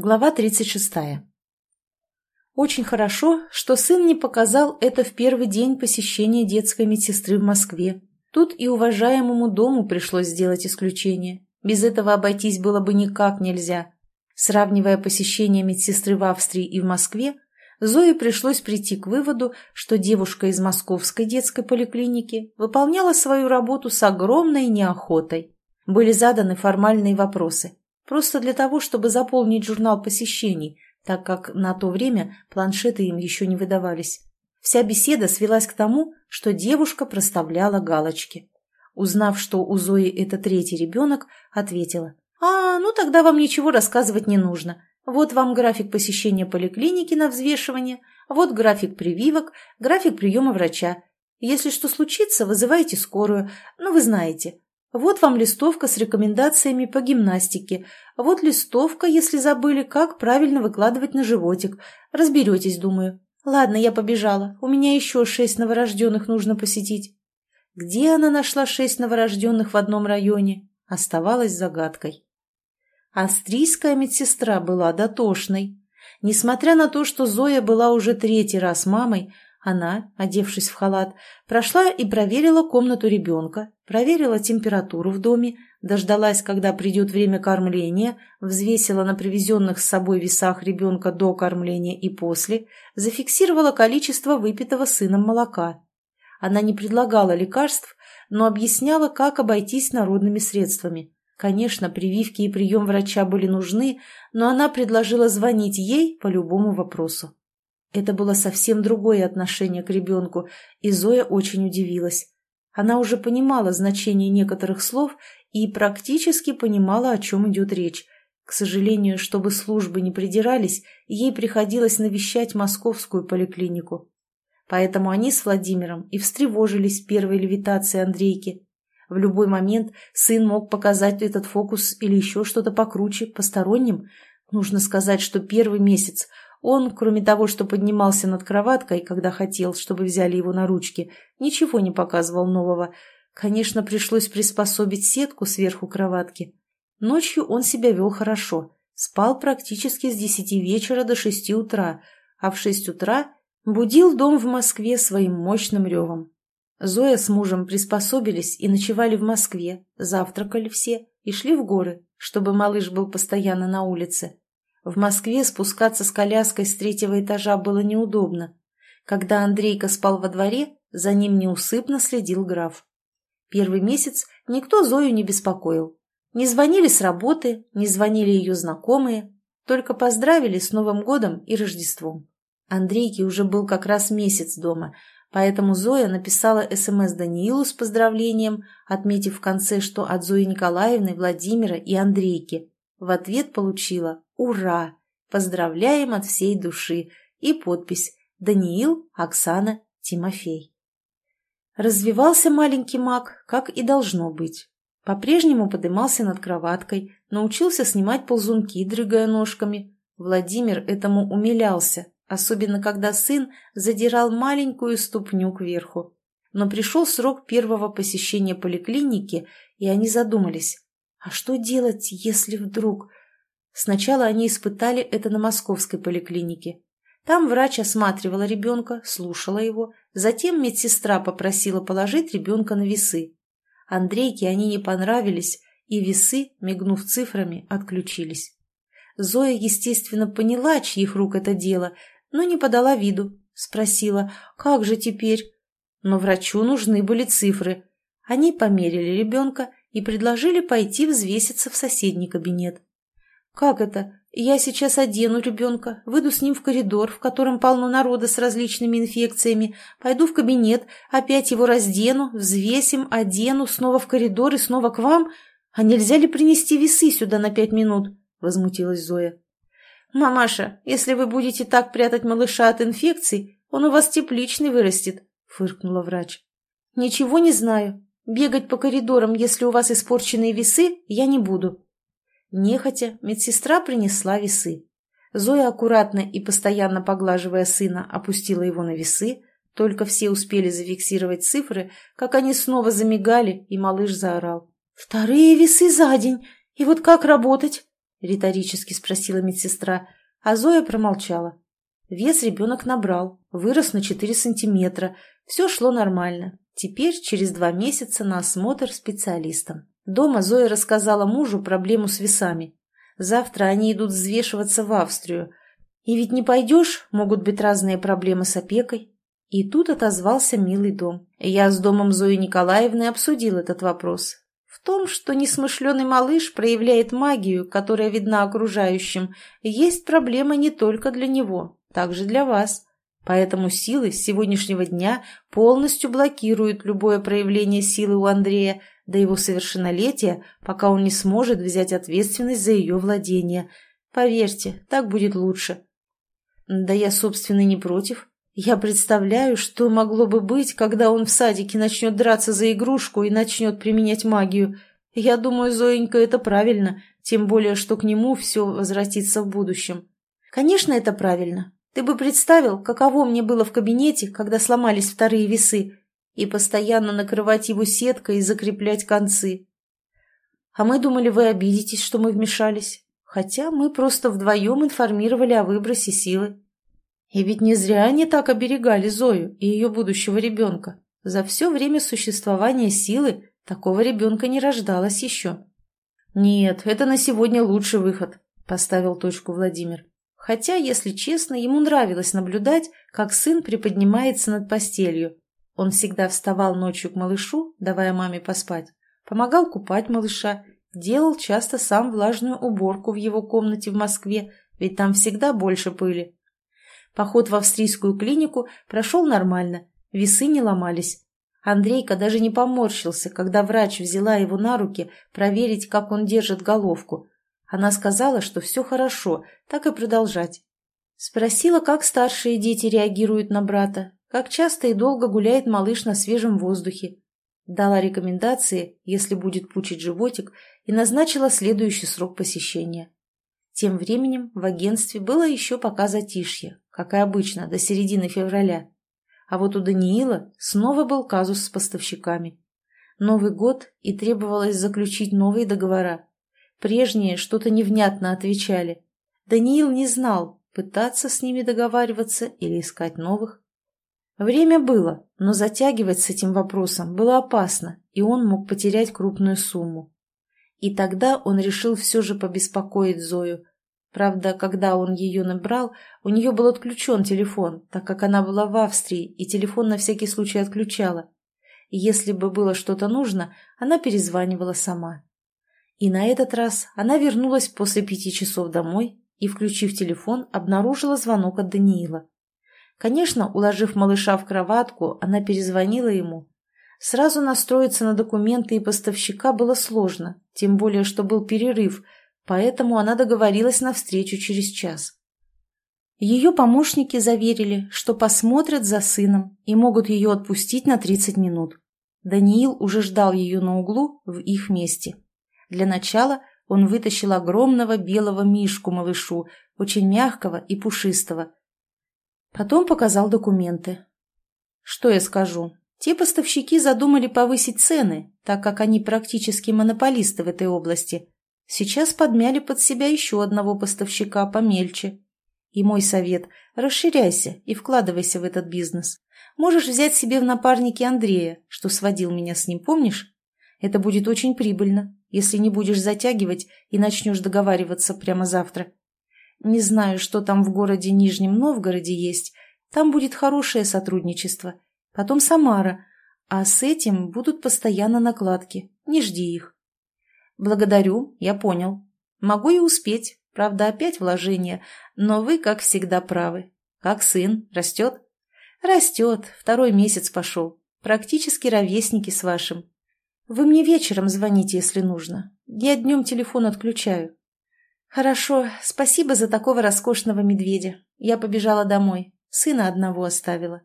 Глава 36. Очень хорошо, что сын не показал это в первый день посещения детской медсестры в Москве. Тут и уважаемому дому пришлось сделать исключение. Без этого обойтись было бы никак нельзя. Сравнивая посещение медсестры в Австрии и в Москве, Зое пришлось прийти к выводу, что девушка из московской детской поликлиники выполняла свою работу с огромной неохотой. Были заданы формальные вопросы. Просто для того, чтобы заполнить журнал посещений, так как на то время планшеты им еще не выдавались. Вся беседа свелась к тому, что девушка проставляла галочки. Узнав, что у Зои это третий ребенок, ответила. «А, ну тогда вам ничего рассказывать не нужно. Вот вам график посещения поликлиники на взвешивание, вот график прививок, график приема врача. Если что случится, вызывайте скорую. Ну, вы знаете. Вот вам листовка с рекомендациями по гимнастике. Вот листовка, если забыли, как правильно выкладывать на животик. Разберетесь, думаю. Ладно, я побежала. У меня еще шесть новорожденных нужно посетить. Где она нашла шесть новорожденных в одном районе, оставалась загадкой. Австрийская медсестра была дотошной. Несмотря на то, что Зоя была уже третий раз мамой, она, одевшись в халат, прошла и проверила комнату ребенка, проверила температуру в доме, дождалась, когда придет время кормления, взвесила на привезенных с собой весах ребенка до кормления и после, зафиксировала количество выпитого сыном молока. Она не предлагала лекарств, но объясняла, как обойтись народными средствами. Конечно, прививки и прием врача были нужны, но она предложила звонить ей по любому вопросу. Это было совсем другое отношение к ребенку, и Зоя очень удивилась. Она уже понимала значение некоторых слов и практически понимала, о чем идет речь. К сожалению, чтобы службы не придирались, ей приходилось навещать московскую поликлинику. Поэтому они с Владимиром и встревожились первой левитации Андрейки. В любой момент сын мог показать этот фокус или еще что-то покруче, посторонним. Нужно сказать, что первый месяц он, кроме того, что поднимался над кроваткой, когда хотел, чтобы взяли его на ручки, ничего не показывал нового. Конечно, пришлось приспособить сетку сверху кроватки. Ночью он себя вел хорошо. Спал практически с десяти вечера до шести утра, а в шесть утра будил дом в Москве своим мощным ревом. Зоя с мужем приспособились и ночевали в Москве, завтракали все и шли в горы, чтобы малыш был постоянно на улице. В Москве спускаться с коляской с третьего этажа было неудобно. Когда Андрейка спал во дворе, за ним неусыпно следил граф. Первый месяц никто Зою не беспокоил. Не звонили с работы, не звонили ее знакомые, только поздравили с Новым годом и Рождеством. Андрейке уже был как раз месяц дома, поэтому Зоя написала СМС Даниилу с поздравлением, отметив в конце, что от Зои Николаевны, Владимира и Андрейки. В ответ получила «Ура! Поздравляем от всей души!» и подпись «Даниил, Оксана, Тимофей». Развивался маленький маг, как и должно быть. По-прежнему подымался над кроваткой, научился снимать ползунки, дрыгая ножками. Владимир этому умилялся, особенно когда сын задирал маленькую ступню кверху. Но пришел срок первого посещения поликлиники, и они задумались, а что делать, если вдруг... Сначала они испытали это на московской поликлинике. Там врач осматривала ребенка, слушала его, затем медсестра попросила положить ребенка на весы. Андрейке они не понравились, и весы, мигнув цифрами, отключились. Зоя, естественно, поняла, чьих рук это дело, но не подала виду. Спросила, как же теперь? Но врачу нужны были цифры. Они померили ребенка и предложили пойти взвеситься в соседний кабинет. «Как это? Я сейчас одену ребенка, выйду с ним в коридор, в котором полно народа с различными инфекциями, пойду в кабинет, опять его раздену, взвесим, одену, снова в коридор и снова к вам? А нельзя ли принести весы сюда на пять минут?» – возмутилась Зоя. «Мамаша, если вы будете так прятать малыша от инфекций, он у вас тепличный вырастет», – фыркнула врач. «Ничего не знаю. Бегать по коридорам, если у вас испорченные весы, я не буду. Нехотя медсестра принесла весы. Зоя аккуратно и постоянно поглаживая сына, опустила его на весы, только все успели зафиксировать цифры, как они снова замигали, и малыш заорал. «Вторые весы за день! И вот как работать?» — риторически спросила медсестра, а Зоя промолчала. Вес ребенок набрал, вырос на 4 сантиметра, все шло нормально. Теперь через два месяца на осмотр специалистам. Дома Зоя рассказала мужу проблему с весами. Завтра они идут взвешиваться в Австрию. И ведь не пойдешь, могут быть разные проблемы с опекой. И тут отозвался милый дом. Я с домом Зои Николаевны обсудил этот вопрос. В том, что несмышленый малыш проявляет магию, которая видна окружающим, есть проблема не только для него, также для вас. Поэтому силы с сегодняшнего дня полностью блокируют любое проявление силы у Андрея до его совершеннолетия, пока он не сможет взять ответственность за ее владение. Поверьте, так будет лучше. Да я, собственно, не против. Я представляю, что могло бы быть, когда он в садике начнет драться за игрушку и начнет применять магию. Я думаю, Зоенька, это правильно, тем более, что к нему все возвратится в будущем. Конечно, это правильно. Ты бы представил, каково мне было в кабинете, когда сломались вторые весы, и постоянно накрывать его сеткой и закреплять концы. А мы думали, вы обидитесь, что мы вмешались, хотя мы просто вдвоем информировали о выбросе силы. И ведь не зря они так оберегали Зою и ее будущего ребенка. За все время существования силы такого ребенка не рождалось еще. «Нет, это на сегодня лучший выход», – поставил точку Владимир. Хотя, если честно, ему нравилось наблюдать, как сын приподнимается над постелью. Он всегда вставал ночью к малышу, давая маме поспать, помогал купать малыша, делал часто сам влажную уборку в его комнате в Москве, ведь там всегда больше пыли. Поход в австрийскую клинику прошел нормально, весы не ломались. Андрейка даже не поморщился, когда врач взяла его на руки проверить, как он держит головку. Она сказала, что все хорошо, так и продолжать. Спросила, как старшие дети реагируют на брата, как часто и долго гуляет малыш на свежем воздухе. Дала рекомендации, если будет пучить животик, и назначила следующий срок посещения. Тем временем в агентстве было еще пока затишье, как и обычно, до середины февраля. А вот у Даниила снова был казус с поставщиками. Новый год и требовалось заключить новые договора. Прежние что-то невнятно отвечали. Даниил не знал, пытаться с ними договариваться или искать новых. Время было, но затягивать с этим вопросом было опасно, и он мог потерять крупную сумму. И тогда он решил все же побеспокоить Зою, Правда, когда он ее набрал, у нее был отключен телефон, так как она была в Австрии и телефон на всякий случай отключала. Если бы было что-то нужно, она перезванивала сама. И на этот раз она вернулась после пяти часов домой и, включив телефон, обнаружила звонок от Даниила. Конечно, уложив малыша в кроватку, она перезвонила ему. Сразу настроиться на документы и поставщика было сложно, тем более, что был перерыв – поэтому она договорилась на встречу через час. Ее помощники заверили, что посмотрят за сыном и могут ее отпустить на 30 минут. Даниил уже ждал ее на углу в их месте. Для начала он вытащил огромного белого мишку малышу, очень мягкого и пушистого. Потом показал документы. Что я скажу? Те поставщики задумали повысить цены, так как они практически монополисты в этой области, Сейчас подмяли под себя еще одного поставщика помельче. И мой совет – расширяйся и вкладывайся в этот бизнес. Можешь взять себе в напарники Андрея, что сводил меня с ним, помнишь? Это будет очень прибыльно, если не будешь затягивать и начнешь договариваться прямо завтра. Не знаю, что там в городе Нижнем Новгороде есть. Там будет хорошее сотрудничество. Потом Самара. А с этим будут постоянно накладки. Не жди их. «Благодарю, я понял. Могу и успеть. Правда, опять вложение, но вы, как всегда, правы. Как сын, растет?» «Растет. Второй месяц пошел. Практически ровесники с вашим. Вы мне вечером звоните, если нужно. Я днем телефон отключаю». «Хорошо. Спасибо за такого роскошного медведя. Я побежала домой. Сына одного оставила».